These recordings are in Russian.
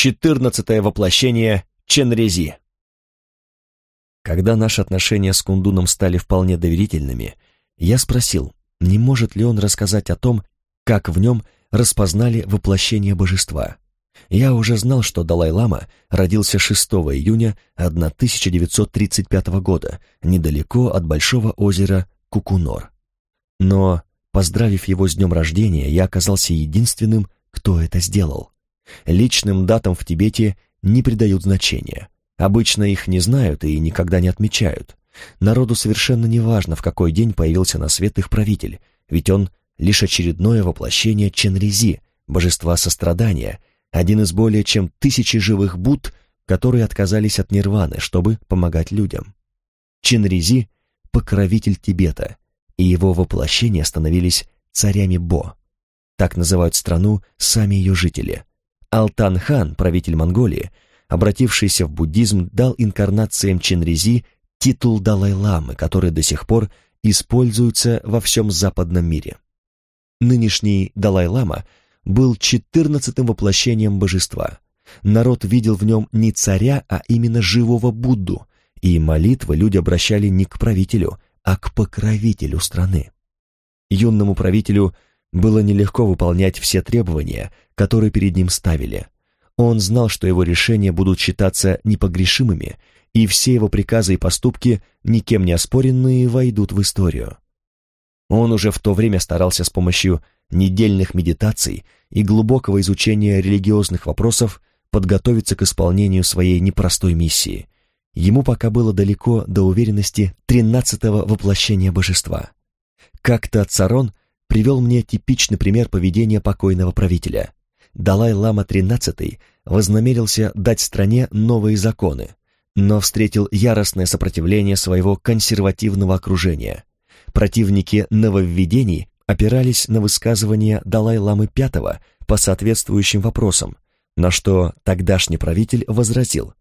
четырнадцатое воплощение Ченрези. Когда наши отношения с Кундуном стали вполне доверительными, я спросил, не может ли он рассказать о том, как в нем распознали воплощение божества. Я уже знал, что Далай-лама родился 6 июня 1935 года, недалеко от большого озера Кукунор. Но, поздравив его с днем рождения, я оказался единственным, кто это сделал. Личным датам в Тибете не придают значения. Обычно их не знают и никогда не отмечают. Народу совершенно не важно, в какой день появился на свет их правитель, ведь он лишь очередное воплощение Ченрези, божества сострадания, один из более чем тысячи живых Будд, которые отказались от нирваны, чтобы помогать людям. Ченрези — покровитель Тибета, и его воплощения становились царями Бо. Так называют страну сами ее жители. Алтан-хан, правитель Монголии, обратившийся в буддизм, дал инкарнациям Ченрези титул Далай-ламы, который до сих пор используется во всем западном мире. Нынешний Далай-лама был четырнадцатым воплощением божества. Народ видел в нем не царя, а именно живого Будду, и молитвы люди обращали не к правителю, а к покровителю страны. Юному правителю было нелегко выполнять все требования, которые перед ним ставили. Он знал, что его решения будут считаться непогрешимыми, и все его приказы и поступки, никем не оспоренные, войдут в историю. Он уже в то время старался с помощью недельных медитаций и глубокого изучения религиозных вопросов подготовиться к исполнению своей непростой миссии. Ему пока было далеко до уверенности тринадцатого воплощения божества. Как-то Царон привел мне типичный пример поведения покойного правителя. Далай-лама XIII вознамерился дать стране новые законы, но встретил яростное сопротивление своего консервативного окружения. Противники нововведений опирались на высказывания Далай-ламы V по соответствующим вопросам, на что тогдашний правитель возразил,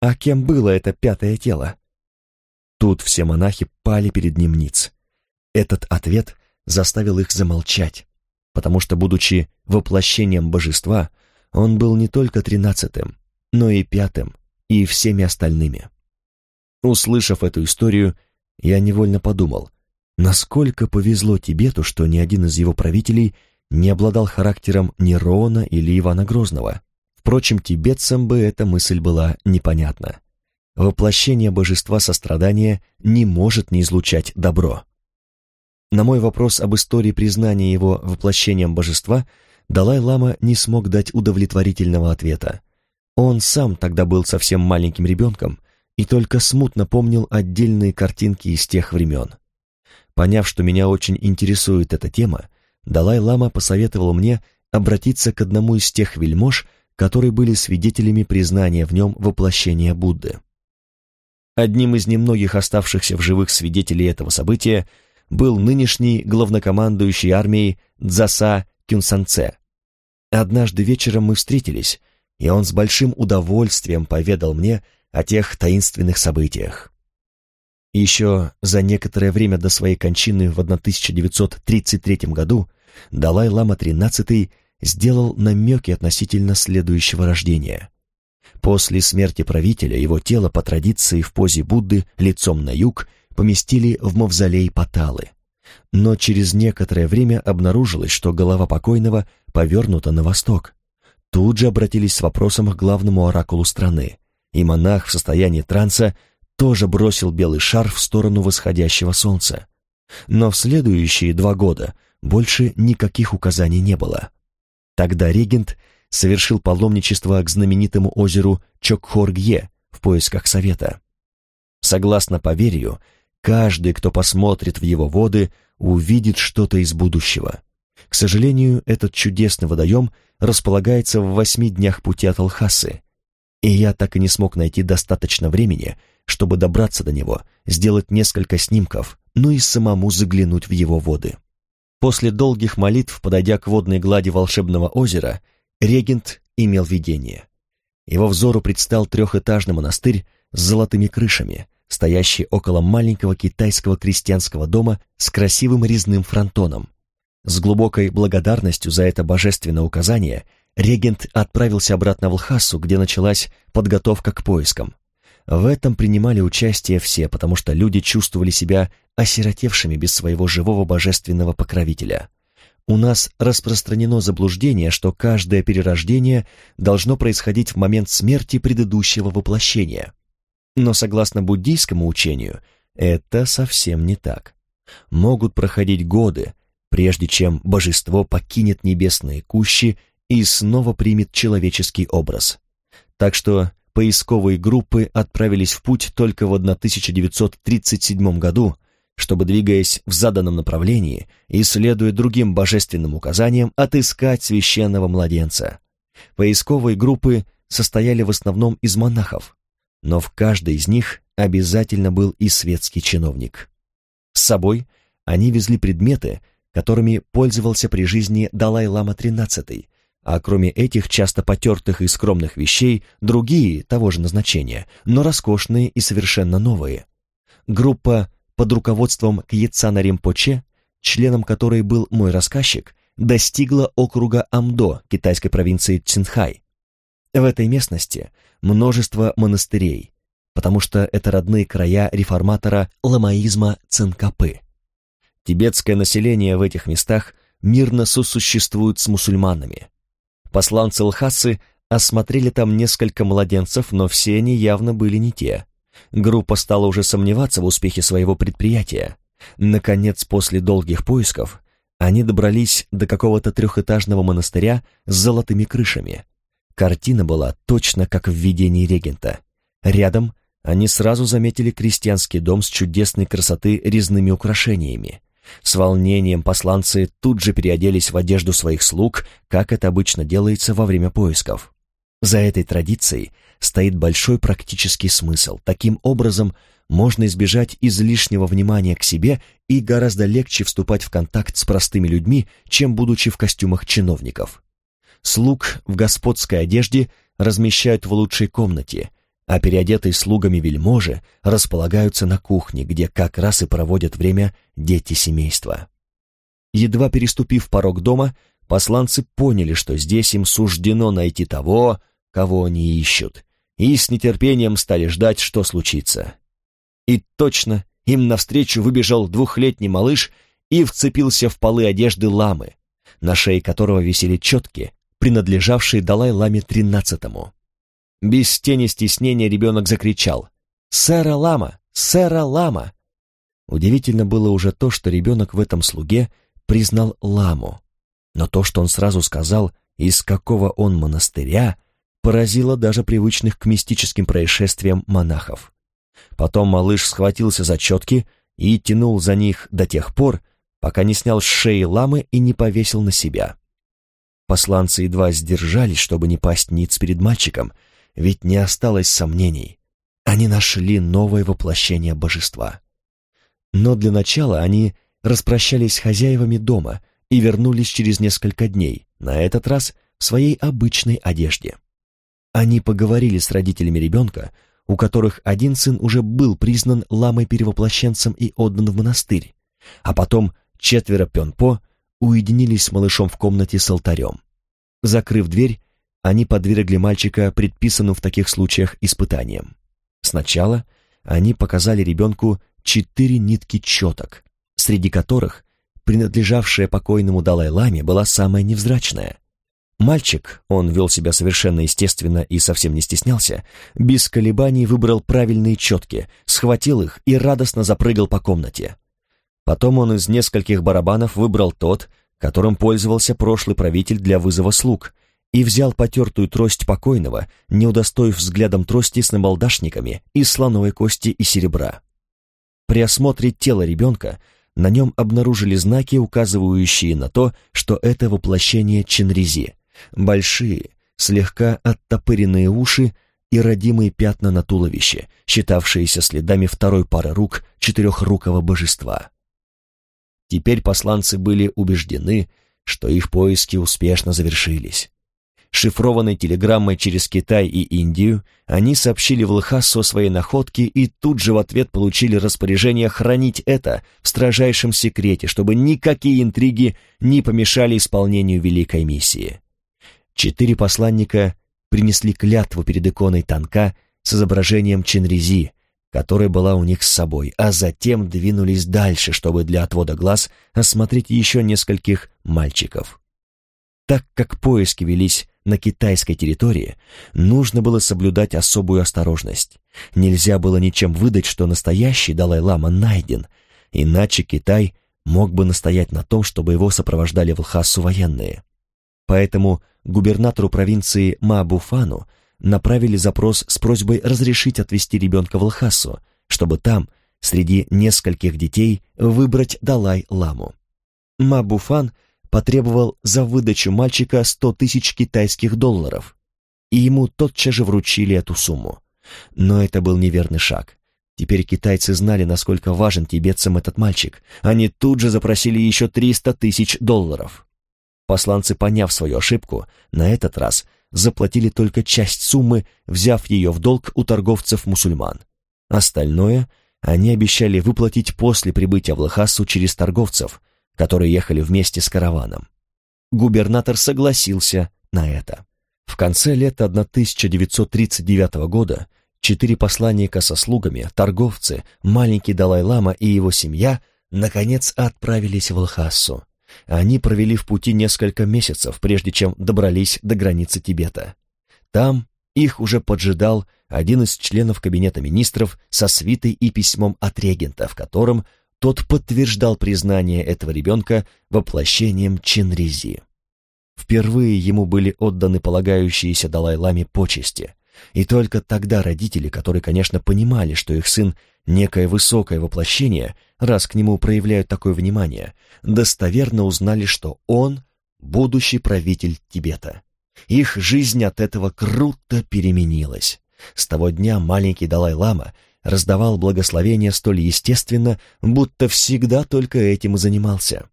«А кем было это пятое тело?» Тут все монахи пали перед ним ниц. Этот ответ заставил их замолчать, потому что, будучи воплощением божества, он был не только тринадцатым, но и пятым, и всеми остальными. Услышав эту историю, я невольно подумал, насколько повезло Тибету, что ни один из его правителей не обладал характером Нерона или Ивана Грозного. Впрочем, тибетцам бы эта мысль была непонятна. Воплощение божества сострадания не может не излучать добро. На мой вопрос об истории признания его воплощением божества Далай-лама не смог дать удовлетворительного ответа. Он сам тогда был совсем маленьким ребенком и только смутно помнил отдельные картинки из тех времен. Поняв, что меня очень интересует эта тема, Далай-лама посоветовал мне обратиться к одному из тех вельмож, которые были свидетелями признания в нем воплощения Будды. Одним из немногих оставшихся в живых свидетелей этого события был нынешний главнокомандующий армией Дзаса Кюнсанце. Однажды вечером мы встретились, и он с большим удовольствием поведал мне о тех таинственных событиях. Еще за некоторое время до своей кончины в 1933 году Далай-лама XIII сделал намеки относительно следующего рождения. После смерти правителя его тело по традиции в позе Будды лицом на юг – поместили в мавзолей Паталы. Но через некоторое время обнаружилось, что голова покойного повернута на восток. Тут же обратились с вопросом к главному оракулу страны, и монах в состоянии транса тоже бросил белый шар в сторону восходящего солнца. Но в следующие два года больше никаких указаний не было. Тогда регент совершил паломничество к знаменитому озеру Чокхоргье в поисках совета. Согласно поверью, Каждый, кто посмотрит в его воды, увидит что-то из будущего. К сожалению, этот чудесный водоем располагается в восьми днях пути от Алхасы, и я так и не смог найти достаточно времени, чтобы добраться до него, сделать несколько снимков, ну и самому заглянуть в его воды. После долгих молитв, подойдя к водной глади волшебного озера, регент имел видение. Его взору предстал трехэтажный монастырь с золотыми крышами, стоящий около маленького китайского крестьянского дома с красивым резным фронтоном. С глубокой благодарностью за это божественное указание регент отправился обратно в Лхасу, где началась подготовка к поискам. В этом принимали участие все, потому что люди чувствовали себя осиротевшими без своего живого божественного покровителя. У нас распространено заблуждение, что каждое перерождение должно происходить в момент смерти предыдущего воплощения. Но согласно буддийскому учению, это совсем не так. Могут проходить годы, прежде чем божество покинет небесные кущи и снова примет человеческий образ. Так что поисковые группы отправились в путь только в 1937 году, чтобы, двигаясь в заданном направлении и следуя другим божественным указаниям, отыскать священного младенца. Поисковые группы состояли в основном из монахов, но в каждой из них обязательно был и светский чиновник. С собой они везли предметы, которыми пользовался при жизни Далай-лама XIII, а кроме этих часто потертых и скромных вещей, другие того же назначения, но роскошные и совершенно новые. Группа под руководством Кьецана Римпоче, членом которой был мой рассказчик, достигла округа Амдо китайской провинции Цинхай. В этой местности множество монастырей, потому что это родные края реформатора ламаизма Цинкапы. Тибетское население в этих местах мирно сосуществует с мусульманами, Посланцы Лхасы осмотрели там несколько младенцев, но все они явно были не те. Группа стала уже сомневаться в успехе своего предприятия. Наконец, после долгих поисков, они добрались до какого-то трехэтажного монастыря с золотыми крышами. Картина была точно как в видении регента. Рядом они сразу заметили крестьянский дом с чудесной красоты резными украшениями. С волнением посланцы тут же переоделись в одежду своих слуг, как это обычно делается во время поисков. За этой традицией стоит большой практический смысл. Таким образом, можно избежать излишнего внимания к себе и гораздо легче вступать в контакт с простыми людьми, чем будучи в костюмах чиновников. Слуг в господской одежде размещают в лучшей комнате – а переодетые слугами вельможи располагаются на кухне, где как раз и проводят время дети семейства. Едва переступив порог дома, посланцы поняли, что здесь им суждено найти того, кого они ищут, и с нетерпением стали ждать, что случится. И точно им навстречу выбежал двухлетний малыш и вцепился в полы одежды ламы, на шее которого висели четки, принадлежавшие Далай-ламе тринадцатому. Без тени стеснения ребенок закричал «Сэра Лама! Сэра Лама!» Удивительно было уже то, что ребенок в этом слуге признал Ламу. Но то, что он сразу сказал, из какого он монастыря, поразило даже привычных к мистическим происшествиям монахов. Потом малыш схватился за четки и тянул за них до тех пор, пока не снял с шеи ламы и не повесил на себя. Посланцы едва сдержались, чтобы не пасть ниц перед мальчиком — ведь не осталось сомнений. Они нашли новое воплощение божества. Но для начала они распрощались с хозяевами дома и вернулись через несколько дней, на этот раз в своей обычной одежде. Они поговорили с родителями ребенка, у которых один сын уже был признан ламой-перевоплощенцем и отдан в монастырь, а потом четверо пенпо уединились с малышом в комнате с алтарем. Закрыв дверь, они подвергли мальчика предписанным в таких случаях испытаниям. Сначала они показали ребенку четыре нитки четок, среди которых принадлежавшая покойному Далай-Ламе была самая невзрачная. Мальчик, он вел себя совершенно естественно и совсем не стеснялся, без колебаний выбрал правильные четки, схватил их и радостно запрыгал по комнате. Потом он из нескольких барабанов выбрал тот, которым пользовался прошлый правитель для вызова слуг, и взял потертую трость покойного, не удостоив взглядом трости с набалдашниками из слоновой кости и серебра. При осмотре тела ребенка на нем обнаружили знаки, указывающие на то, что это воплощение Ченризи. Большие, слегка оттопыренные уши и родимые пятна на туловище, считавшиеся следами второй пары рук четырехрукого божества. Теперь посланцы были убеждены, что их поиски успешно завершились. Шифрованной телеграммой через Китай и Индию они сообщили в Лхасу о своей находке и тут же в ответ получили распоряжение хранить это в строжайшем секрете, чтобы никакие интриги не помешали исполнению великой миссии. четыре посланника принесли клятву перед иконой Танка с изображением Ченрези, которая была у них с собой, а затем двинулись дальше, чтобы для отвода глаз осмотреть еще нескольких мальчиков. Так как поиски велись на китайской территории, нужно было соблюдать особую осторожность. Нельзя было ничем выдать, что настоящий Далай-лама найден, иначе Китай мог бы настоять на том, чтобы его сопровождали в Лхасу военные. Поэтому губернатору провинции Маабуфану направили запрос с просьбой разрешить отвезти ребенка в Лхасу, чтобы там, среди нескольких детей, выбрать Далай-ламу. Мабуфан потребовал за выдачу мальчика 100 тысяч китайских долларов, и ему тотчас же вручили эту сумму. Но это был неверный шаг. Теперь китайцы знали, насколько важен тибетцам этот мальчик. Они тут же запросили еще 300 тысяч долларов. Посланцы, поняв свою ошибку, на этот раз заплатили только часть суммы, взяв ее в долг у торговцев-мусульман. Остальное они обещали выплатить после прибытия в Лхасу через торговцев, которые ехали вместе с караваном. Губернатор согласился на это. В конце лета 1939 года четыре посланника со слугами, торговцы, маленький Далай-лама и его семья наконец отправились в Лхасу. Они провели в пути несколько месяцев, прежде чем добрались до границы Тибета. Там их уже поджидал один из членов кабинета министров со свитой и письмом от регента, в котором тот подтверждал признание этого ребенка воплощением Чинризи. Впервые ему были отданы полагающиеся Далай-ламе почести, и только тогда родители, которые, конечно, понимали, что их сын некое высокое воплощение, раз к нему проявляют такое внимание, достоверно узнали, что он — будущий правитель Тибета. Их жизнь от этого круто переменилась. С того дня маленький Далай-лама раздавал благословения столь естественно, будто всегда только этим и занимался.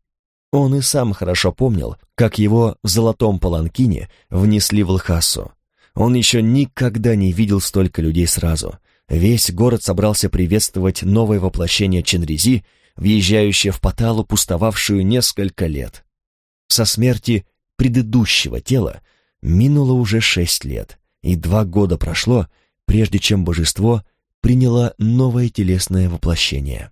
Он и сам хорошо помнил, как его в золотом паланкине внесли в Лхасу. Он еще никогда не видел столько людей сразу — Весь город собрался приветствовать новое воплощение Ченризи, въезжающее в Паталу, пустовавшую несколько лет. Со смерти предыдущего тела минуло уже шесть лет, и два года прошло, прежде чем божество приняло новое телесное воплощение.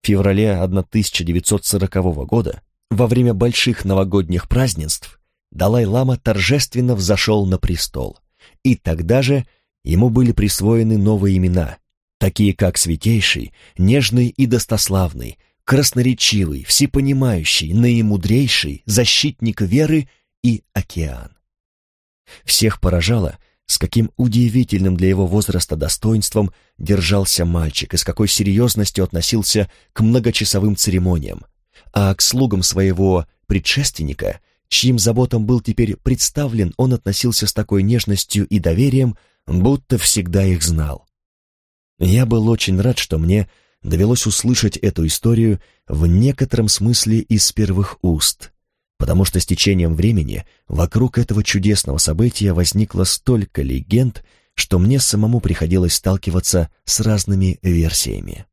В феврале 1940 года, во время больших новогодних празднеств, Далай-лама торжественно взошел на престол, и тогда же ему были присвоены новые имена, такие как Святейший, Нежный и Достославный, Красноречивый, Всепонимающий, Наимудрейший, Защитник веры и Океан. Всех поражало, с каким удивительным для его возраста достоинством держался мальчик и с какой серьезностью относился к многочасовым церемониям, а к слугам своего предшественника, чьим заботам был теперь представлен, он относился с такой нежностью и доверием, будто всегда их знал. Я был очень рад, что мне довелось услышать эту историю в некотором смысле из первых уст, потому что с течением времени вокруг этого чудесного события возникло столько легенд, что мне самому приходилось сталкиваться с разными версиями.